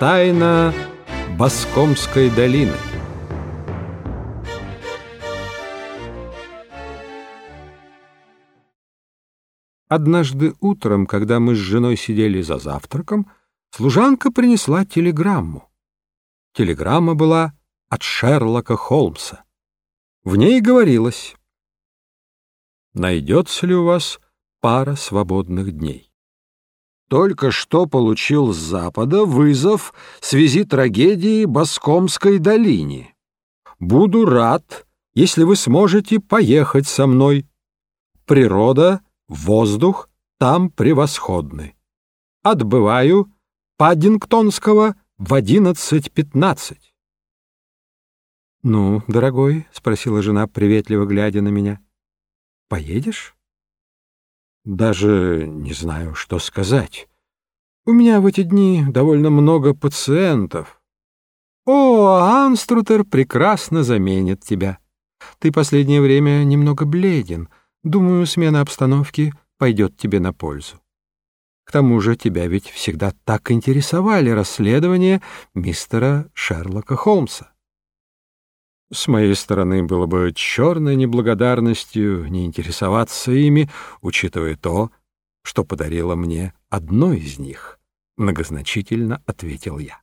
Тайна Баскомской долины Однажды утром, когда мы с женой сидели за завтраком, служанка принесла телеграмму. Телеграмма была от Шерлока Холмса. В ней говорилось «Найдется ли у вас пара свободных дней?» Только что получил с Запада вызов в связи трагедии Баскомской долине. Буду рад, если вы сможете поехать со мной. Природа, воздух там превосходны. Отбываю Паддингтонского в одиннадцать пятнадцать. «Ну, дорогой?» — спросила жена, приветливо глядя на меня. «Поедешь?» «Даже не знаю, что сказать. У меня в эти дни довольно много пациентов. О, Анструтер прекрасно заменит тебя. Ты последнее время немного бледен. Думаю, смена обстановки пойдет тебе на пользу. К тому же тебя ведь всегда так интересовали расследования мистера Шерлока Холмса. С моей стороны было бы черной неблагодарностью не интересоваться ими, учитывая то, что подарила мне одно из них, — многозначительно ответил я.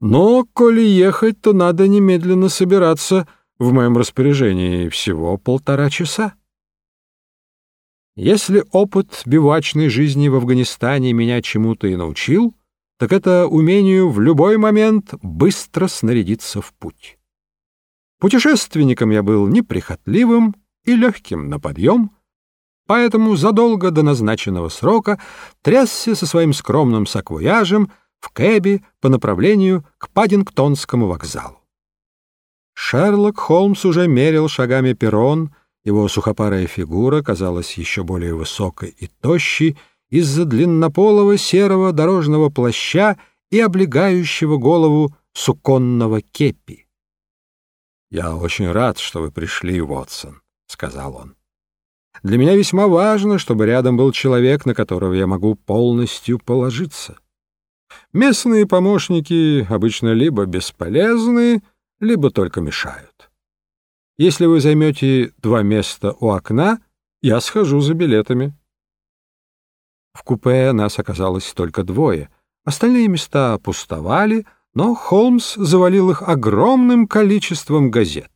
Но, коли ехать, то надо немедленно собираться. В моем распоряжении всего полтора часа. Если опыт бивачной жизни в Афганистане меня чему-то и научил, так это умению в любой момент быстро снарядиться в путь. Путешественником я был неприхотливым и легким на подъем, поэтому задолго до назначенного срока трясся со своим скромным саквояжем в кэбе по направлению к Паддингтонскому вокзалу. Шерлок Холмс уже мерил шагами перрон, его сухопарая фигура казалась еще более высокой и тощей из-за длиннополого серого дорожного плаща и облегающего голову суконного кепи. «Я очень рад, что вы пришли, Вотсон», — сказал он. «Для меня весьма важно, чтобы рядом был человек, на которого я могу полностью положиться. Местные помощники обычно либо бесполезны, либо только мешают. Если вы займете два места у окна, я схожу за билетами». В купе нас оказалось только двое. Остальные места пустовали — но Холмс завалил их огромным количеством газет.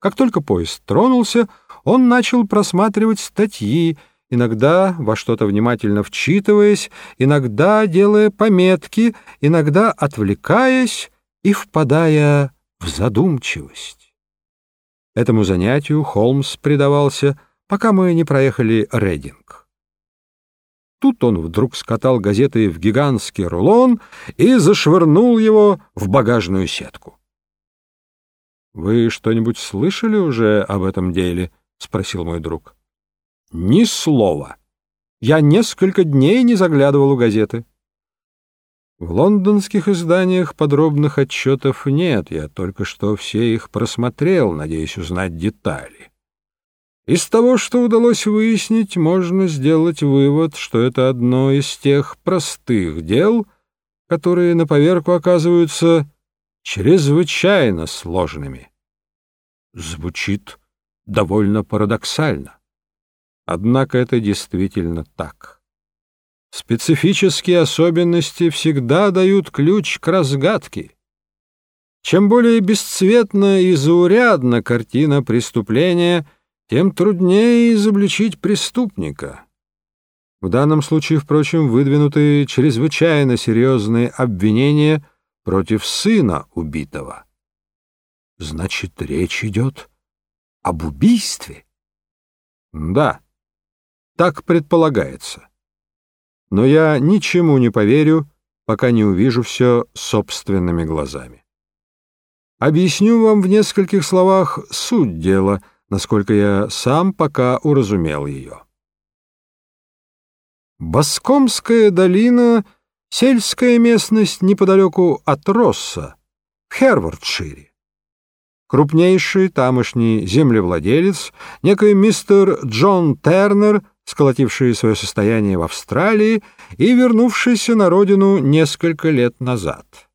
Как только поезд тронулся, он начал просматривать статьи, иногда во что-то внимательно вчитываясь, иногда делая пометки, иногда отвлекаясь и впадая в задумчивость. Этому занятию Холмс предавался, пока мы не проехали Рединг. Тут он вдруг скатал газеты в гигантский рулон и зашвырнул его в багажную сетку. — Вы что-нибудь слышали уже об этом деле? — спросил мой друг. — Ни слова. Я несколько дней не заглядывал в газеты. В лондонских изданиях подробных отчетов нет, я только что все их просмотрел, надеясь узнать детали. Из того, что удалось выяснить, можно сделать вывод, что это одно из тех простых дел, которые на поверку оказываются чрезвычайно сложными. Звучит довольно парадоксально. Однако это действительно так. Специфические особенности всегда дают ключ к разгадке. Чем более бесцветна и заурядна картина преступления — тем труднее изобличить преступника. В данном случае, впрочем, выдвинуты чрезвычайно серьезные обвинения против сына убитого. Значит, речь идет об убийстве? Да, так предполагается. Но я ничему не поверю, пока не увижу все собственными глазами. Объясню вам в нескольких словах суть дела — насколько я сам пока уразумел ее. Баскомская долина — сельская местность неподалеку от Росса, в Хервардшире. Крупнейший тамошний землевладелец, некий мистер Джон Тернер, сколотивший свое состояние в Австралии, и вернувшийся на родину несколько лет назад.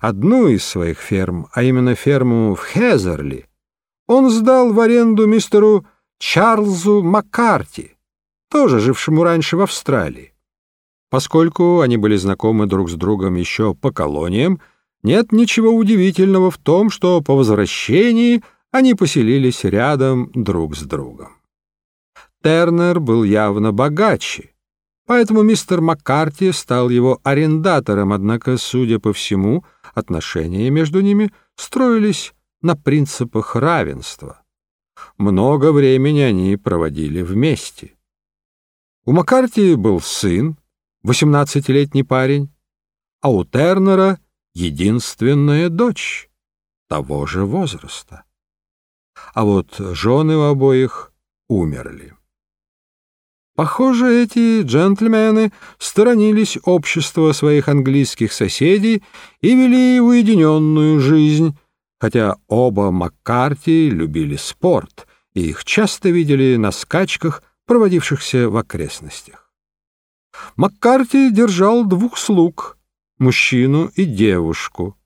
Одну из своих ферм, а именно ферму в Хезерли, он сдал в аренду мистеру Чарльзу Маккарти, тоже жившему раньше в Австралии. Поскольку они были знакомы друг с другом еще по колониям, нет ничего удивительного в том, что по возвращении они поселились рядом друг с другом. Тернер был явно богаче, поэтому мистер Маккарти стал его арендатором, однако, судя по всему, отношения между ними строились на принципах равенства. Много времени они проводили вместе. У Маккарти был сын, 18-летний парень, а у Тернера единственная дочь того же возраста. А вот жены у обоих умерли. Похоже, эти джентльмены сторонились общества своих английских соседей и вели уединенную жизнь, хотя оба Маккарти любили спорт, и их часто видели на скачках, проводившихся в окрестностях. Маккарти держал двух слуг, мужчину и девушку.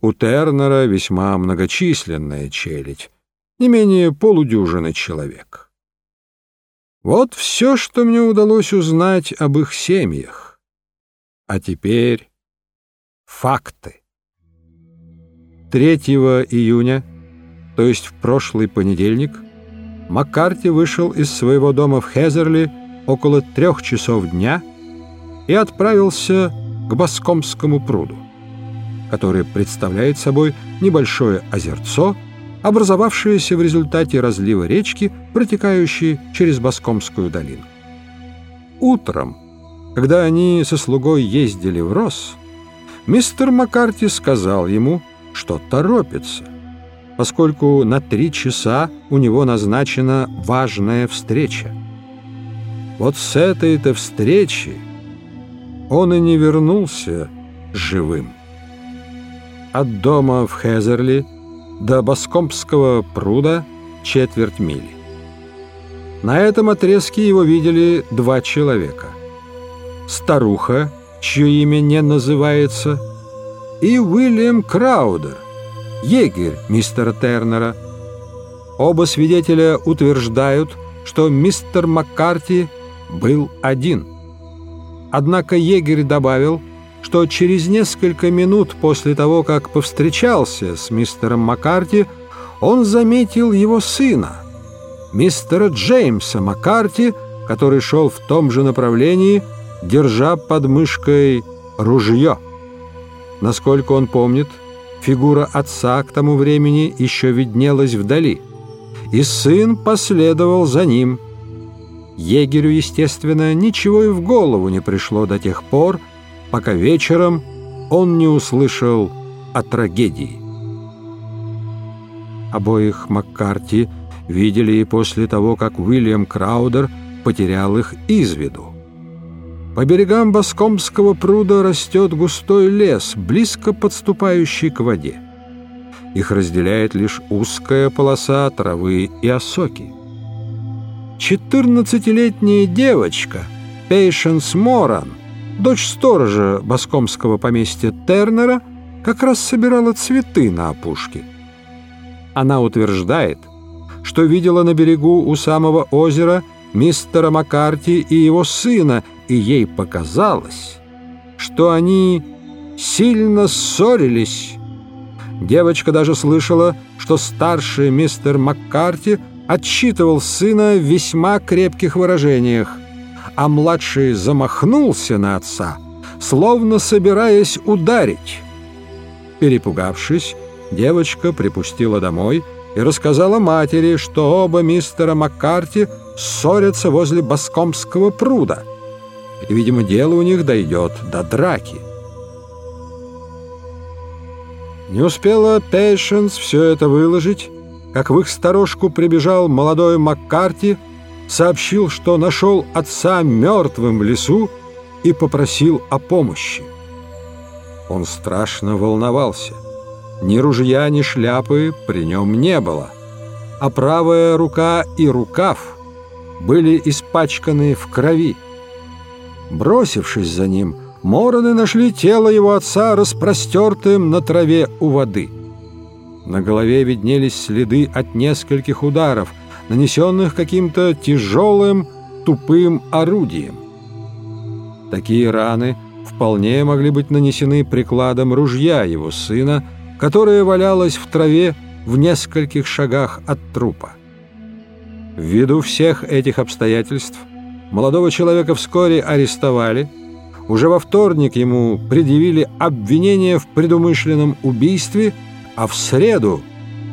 У Тернера весьма многочисленная челядь, не менее полудюжины человек. Вот все, что мне удалось узнать об их семьях. А теперь факты. 3 июня, то есть в прошлый понедельник, Маккарти вышел из своего дома в Хезерли около трех часов дня и отправился к Баскомскому пруду, который представляет собой небольшое озерцо, образовавшееся в результате разлива речки, протекающей через Баскомскую долину. Утром, когда они со слугой ездили в Рос, мистер Маккарти сказал ему, что торопится, поскольку на три часа у него назначена важная встреча. Вот с этой-то встречи он и не вернулся живым. От дома в Хезерли до Баскомпского пруда четверть мили. На этом отрезке его видели два человека. Старуха, чье имя не называется, и Уильям Краудер, егерь мистера Тернера. Оба свидетеля утверждают, что мистер Маккарти был один. Однако егерь добавил, что через несколько минут после того, как повстречался с мистером Маккарти, он заметил его сына, мистера Джеймса Маккарти, который шел в том же направлении, держа под мышкой ружье. Насколько он помнит, фигура отца к тому времени еще виднелась вдали, и сын последовал за ним. Егерю, естественно, ничего и в голову не пришло до тех пор, пока вечером он не услышал о трагедии. Обоих Маккарти видели и после того, как Уильям Краудер потерял их из виду. По берегам Баскомского пруда растет густой лес, близко подступающий к воде. Их разделяет лишь узкая полоса травы и осоки. Четырнадцатилетняя девочка Пейшенс Моран – Дочь сторожа баскомского поместья Тернера как раз собирала цветы на опушке. Она утверждает, что видела на берегу у самого озера мистера Маккарти и его сына, и ей показалось, что они сильно ссорились. Девочка даже слышала, что старший мистер Маккарти отчитывал сына в весьма крепких выражениях а младший замахнулся на отца, словно собираясь ударить. Перепугавшись, девочка припустила домой и рассказала матери, что оба мистера Маккарти ссорятся возле Баскомского пруда. И, видимо, дело у них дойдет до драки. Не успела Пейшенс все это выложить, как в их сторожку прибежал молодой Маккарти сообщил, что нашел отца мертвым в лесу и попросил о помощи. Он страшно волновался. Ни ружья, ни шляпы при нем не было, а правая рука и рукав были испачканы в крови. Бросившись за ним, Мороны нашли тело его отца распростертым на траве у воды. На голове виднелись следы от нескольких ударов, нанесенных каким-то тяжелым, тупым орудием. Такие раны вполне могли быть нанесены прикладом ружья его сына, которое валялось в траве в нескольких шагах от трупа. Ввиду всех этих обстоятельств молодого человека вскоре арестовали – уже во вторник ему предъявили обвинение в предумышленном убийстве, а в среду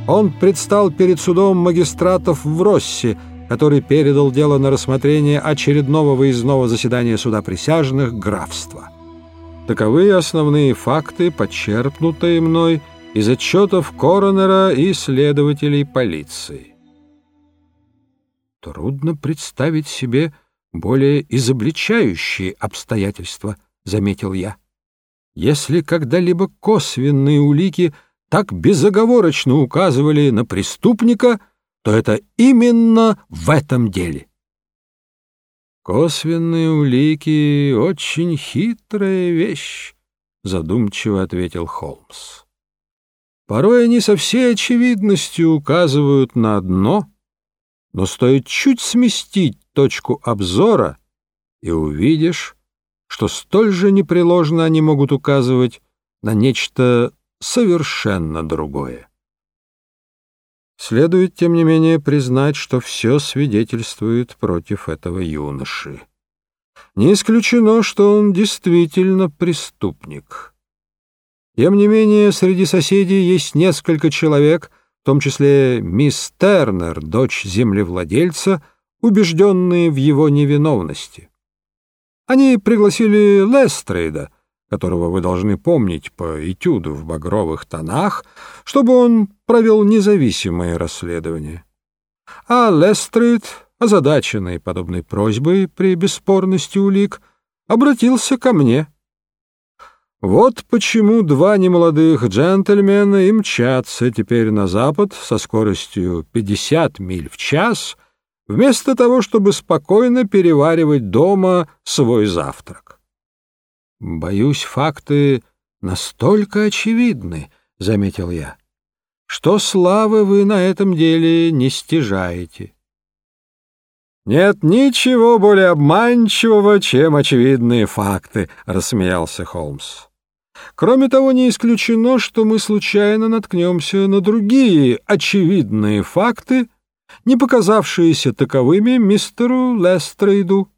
он предстал перед судом магистратов в Росси, который передал дело на рассмотрение очередного выездного заседания суда присяжных графства. Таковы основные факты, подчерпнутые мной из отчетов коронера и следователей полиции. Трудно представить себе, более изобличающие обстоятельства, — заметил я. Если когда-либо косвенные улики так безоговорочно указывали на преступника, то это именно в этом деле. «Косвенные улики — очень хитрая вещь», — задумчиво ответил Холмс. «Порой они со всей очевидностью указывают на одно, но стоит чуть сместить точку обзора, и увидишь, что столь же непреложно они могут указывать на нечто совершенно другое. Следует, тем не менее, признать, что все свидетельствует против этого юноши. Не исключено, что он действительно преступник. Тем не менее, среди соседей есть несколько человек, в том числе мисс Тернер, дочь землевладельца, убежденные в его невиновности. Они пригласили Лестрейда, которого вы должны помнить по этюду в багровых тонах, чтобы он провел независимое расследование. А Лестрейд, озадаченный подобной просьбой при бесспорности улик, обратился ко мне. Вот почему два немолодых джентльмена и мчатся теперь на запад со скоростью 50 миль в час — вместо того, чтобы спокойно переваривать дома свой завтрак. «Боюсь, факты настолько очевидны», — заметил я, — «что славы вы на этом деле не стяжаете». «Нет ничего более обманчивого, чем очевидные факты», — рассмеялся Холмс. «Кроме того, не исключено, что мы случайно наткнемся на другие очевидные факты, не показавшиеся таковыми мистеру Лестрейду.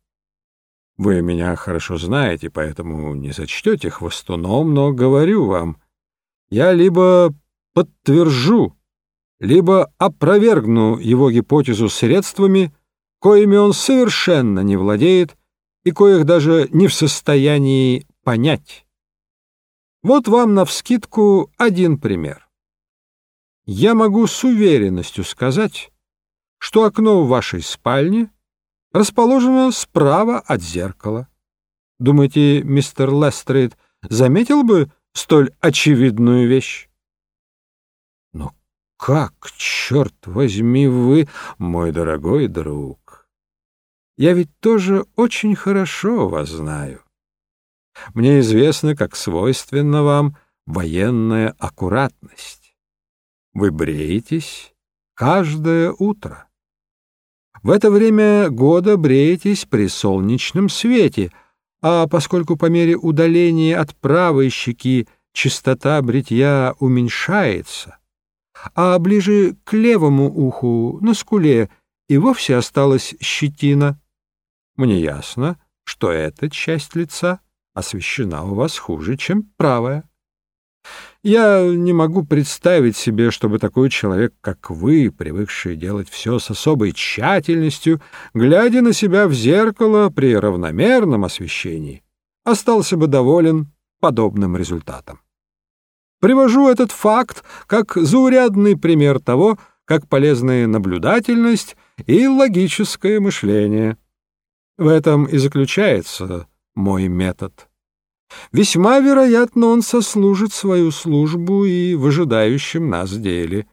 Вы меня хорошо знаете, поэтому не сочтете хвостуном, но говорю вам, я либо подтвержу, либо опровергну его гипотезу средствами, коими он совершенно не владеет и коих даже не в состоянии понять. Вот вам навскидку один пример. Я могу с уверенностью сказать, что окно в вашей спальне расположено справа от зеркала. Думаете, мистер Лестрейд заметил бы столь очевидную вещь? Но как, черт возьми, вы, мой дорогой друг? Я ведь тоже очень хорошо вас знаю. Мне известно, как свойственна вам военная аккуратность. Вы бреетесь каждое утро. В это время года бреетесь при солнечном свете, а поскольку по мере удаления от правой щеки частота бритья уменьшается, а ближе к левому уху, на скуле, и вовсе осталась щетина, мне ясно, что эта часть лица освещена у вас хуже, чем правая. Я не могу представить себе, чтобы такой человек, как вы, привыкший делать все с особой тщательностью, глядя на себя в зеркало при равномерном освещении, остался бы доволен подобным результатом. Привожу этот факт как заурядный пример того, как полезны наблюдательность и логическое мышление. В этом и заключается мой метод. Весьма вероятно, он сослужит свою службу и в ожидающем нас деле.